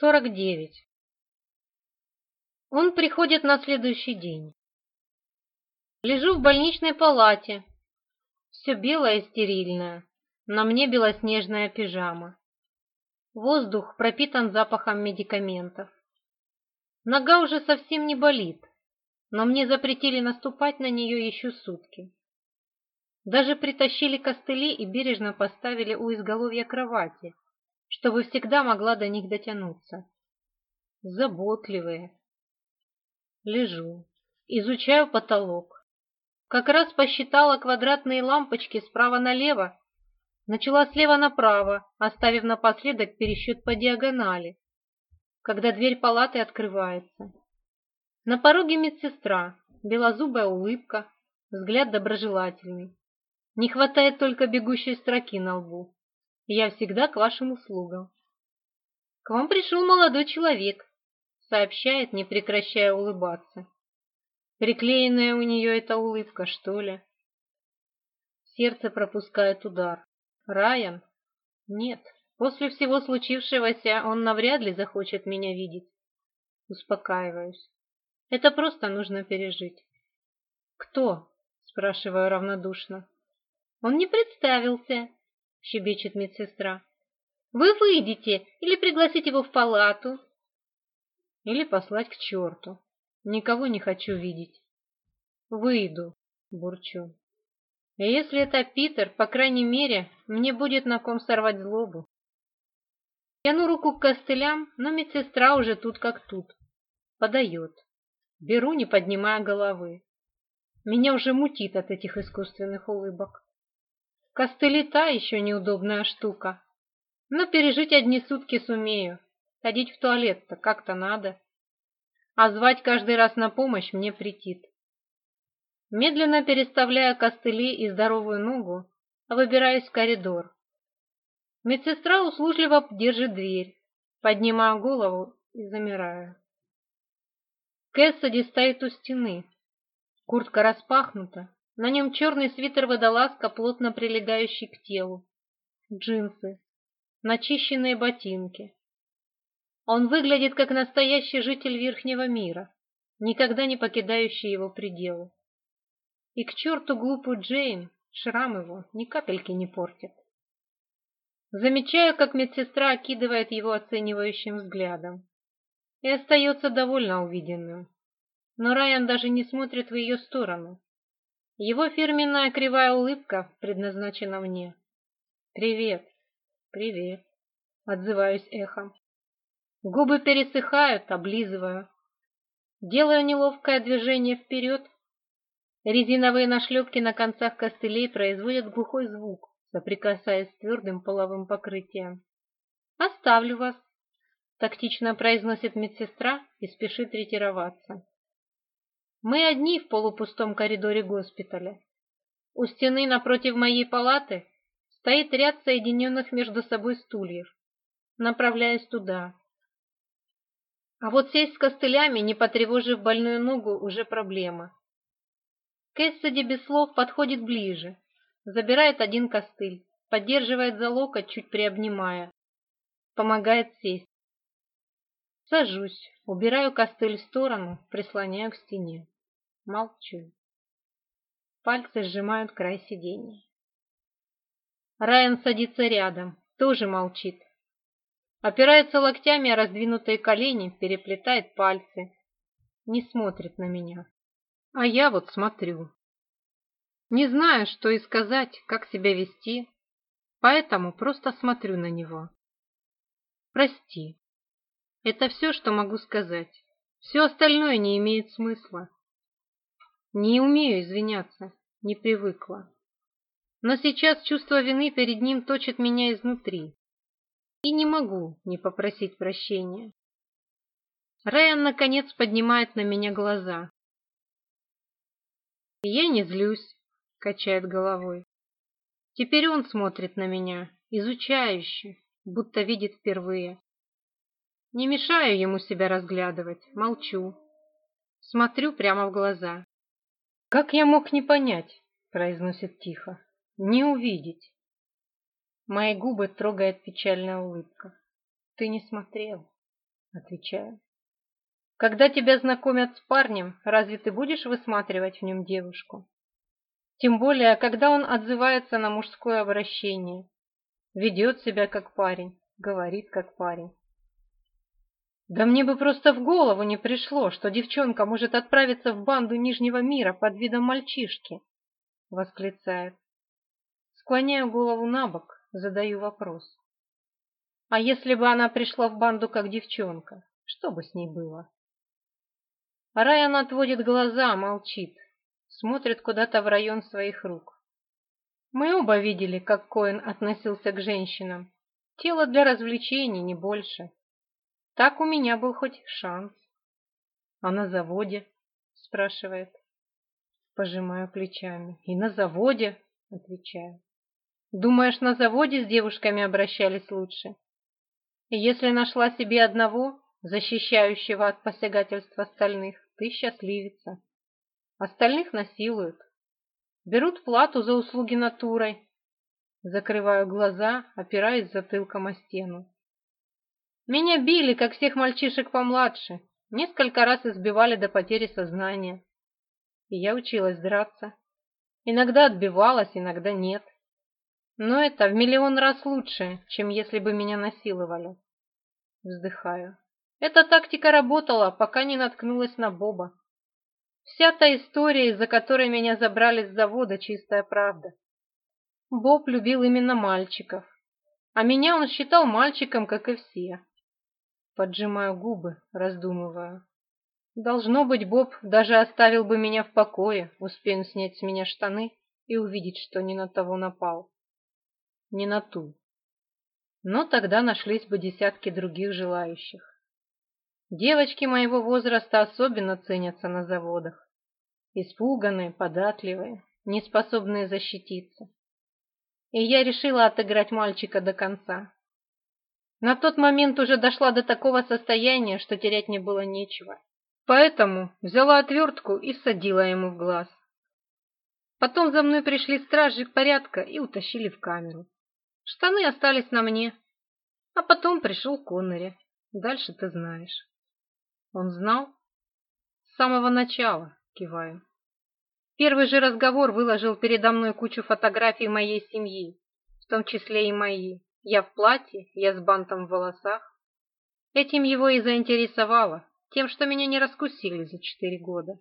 49. Он приходит на следующий день. Лежу в больничной палате. Все белое и стерильное. На мне белоснежная пижама. Воздух пропитан запахом медикаментов. Нога уже совсем не болит, но мне запретили наступать на нее еще сутки. Даже притащили костыли и бережно поставили у изголовья кровати, чтобы всегда могла до них дотянуться. Заботливые. Лежу, изучаю потолок. Как раз посчитала квадратные лампочки справа налево, начала слева направо, оставив напоследок пересчет по диагонали, когда дверь палаты открывается. На пороге медсестра, белозубая улыбка, взгляд доброжелательный. Не хватает только бегущей строки на лбу. Я всегда к вашим услугам. К вам пришел молодой человек, сообщает, не прекращая улыбаться. Приклеенная у нее эта улыбка, что ли? Сердце пропускает удар. Райан? Нет, после всего случившегося он навряд ли захочет меня видеть. Успокаиваюсь. Это просто нужно пережить. Кто? Спрашиваю равнодушно. Он не представился, — щебечет медсестра. «Вы выйдете или пригласить его в палату?» «Или послать к черту. Никого не хочу видеть». «Выйду», — бурчу. И «Если это Питер, по крайней мере, мне будет на ком сорвать злобу». Тяну руку к костылям, но медсестра уже тут как тут. Подает. Беру, не поднимая головы. Меня уже мутит от этих искусственных улыбок. Костыли та еще неудобная штука. Но пережить одни сутки сумею. Ходить в туалет-то как-то надо. А звать каждый раз на помощь мне претит. Медленно переставляя костыли и здоровую ногу, выбираюсь в коридор. Медсестра услужливо держит дверь. Поднимаю голову и замираю. Кэссиди стоит у стены. Куртка распахнута, на нем черный свитер-водолазка, плотно прилегающий к телу. Джинсы. Начищенные ботинки. Он выглядит как настоящий житель Верхнего мира, никогда не покидающий его пределы. И к черту глупую Джейн, шрам его ни капельки не портит. Замечаю, как медсестра окидывает его оценивающим взглядом и остается довольно увиденным. Но Райан даже не смотрит в ее сторону, его фирменная кривая улыбка предназначена мне. «Привет!» «Привет!» — отзываюсь эхом. Губы пересыхают, облизываю. Делаю неловкое движение вперед. Резиновые нашлепки на концах костылей производят глухой звук, соприкасаясь с твердым половым покрытием. «Оставлю вас», — тактично произносит медсестра и спешит ретироваться. Мы одни в полупустом коридоре госпиталя. У стены напротив моей палаты стоит ряд соединенных между собой стульев. Направляюсь туда. А вот сесть с костылями, не потревожив больную ногу, уже проблема. Кэссиди без слов подходит ближе, забирает один костыль, поддерживает за локоть, чуть приобнимая, помогает сесть. Сажусь, убираю костыль в сторону, прислоняю к стене. Молчу. Пальцы сжимают край сиденья. Райан садится рядом, тоже молчит. Опирается локтями о раздвинутые колени, переплетает пальцы. Не смотрит на меня. А я вот смотрю. Не знаю, что и сказать, как себя вести, поэтому просто смотрю на него. Прости, это все, что могу сказать. Все остальное не имеет смысла. Не умею извиняться, не привыкла. Но сейчас чувство вины перед ним точит меня изнутри. И не могу не попросить прощения. Райан, наконец, поднимает на меня глаза. «Я не злюсь», — качает головой. Теперь он смотрит на меня, изучающе, будто видит впервые. Не мешаю ему себя разглядывать, молчу. Смотрю прямо в глаза. «Как я мог не понять?» — произносит тихо. «Не увидеть». Мои губы трогает печальная улыбка. «Ты не смотрел», — отвечаю. «Когда тебя знакомят с парнем, разве ты будешь высматривать в нем девушку?» Тем более, когда он отзывается на мужское обращение. Ведет себя как парень, говорит как парень. Да мне бы просто в голову не пришло, что девчонка может отправиться в банду Нижнего мира под видом мальчишки, восклицает. Склоняю голову на бок, задаю вопрос. А если бы она пришла в банду как девчонка, что бы с ней было? Райан отводит глаза, молчит, смотрит куда-то в район своих рук. Мы оба видели, как Коэн относился к женщинам. Тело для развлечений, не больше. Так у меня был хоть шанс. А на заводе? спрашивает. Пожимаю плечами. И на заводе, отвечаю. Думаешь, на заводе с девушками обращались лучше? И если нашла себе одного, защищающего от посягательств остальных, ты счастливица. Остальных насилуют. Берут плату за услуги натурой. Закрываю глаза, опираясь затылком о стену. Меня били, как всех мальчишек помладше, несколько раз избивали до потери сознания. И я училась драться. Иногда отбивалась, иногда нет. Но это в миллион раз лучше, чем если бы меня насиловали. Вздыхаю. Эта тактика работала, пока не наткнулась на Боба. Вся та история, из-за которой меня забрали с завода, чистая правда. Боб любил именно мальчиков. А меня он считал мальчиком, как и все поджимаю губы, раздумывая. Должно быть, Боб даже оставил бы меня в покое, успею снять с меня штаны и увидеть, что не на того напал. Не на ту. Но тогда нашлись бы десятки других желающих. Девочки моего возраста особенно ценятся на заводах. Испуганные, податливые, неспособные защититься. И я решила отыграть мальчика до конца. На тот момент уже дошла до такого состояния, что терять не было нечего. Поэтому взяла отвертку и всадила ему в глаз. Потом за мной пришли стражи порядка и утащили в камеру. Штаны остались на мне. А потом пришел Коннери. Дальше ты знаешь. Он знал? С самого начала, киваю. Первый же разговор выложил передо мной кучу фотографий моей семьи, в том числе и мои. Я в платье, я с бантом в волосах. Этим его и заинтересовало, тем, что меня не раскусили за четыре года.